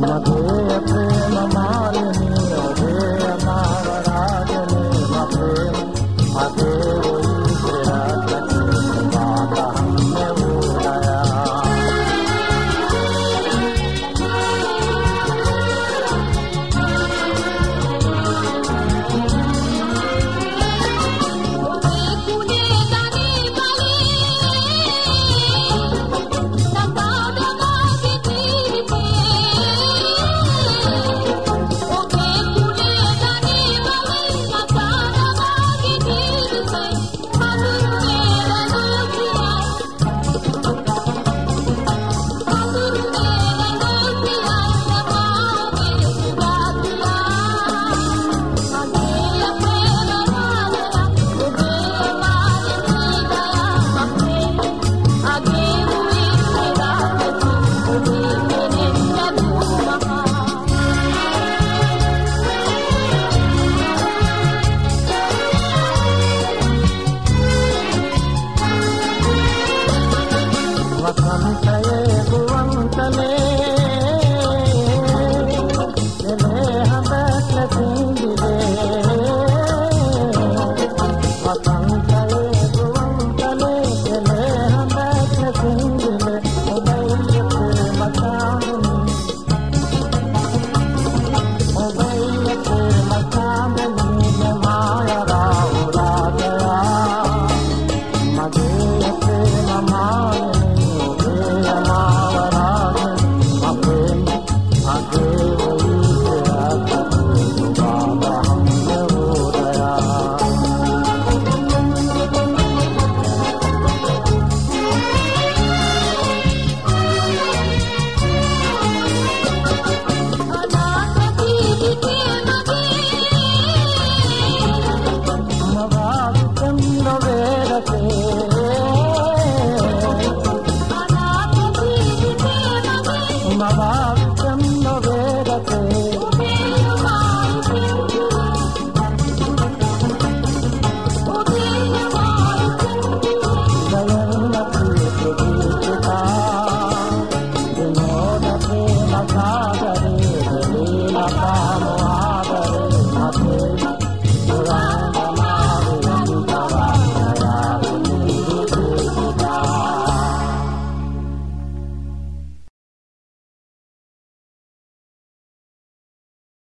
Mother.